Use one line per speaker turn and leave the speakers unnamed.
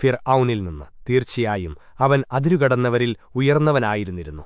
ഫിർ ഔനിൽ നിന്ന് തീർച്ചയായും അവൻ അതിരുകടന്നവരിൽ ഉയർന്നവനായിരുന്നിരുന്നു.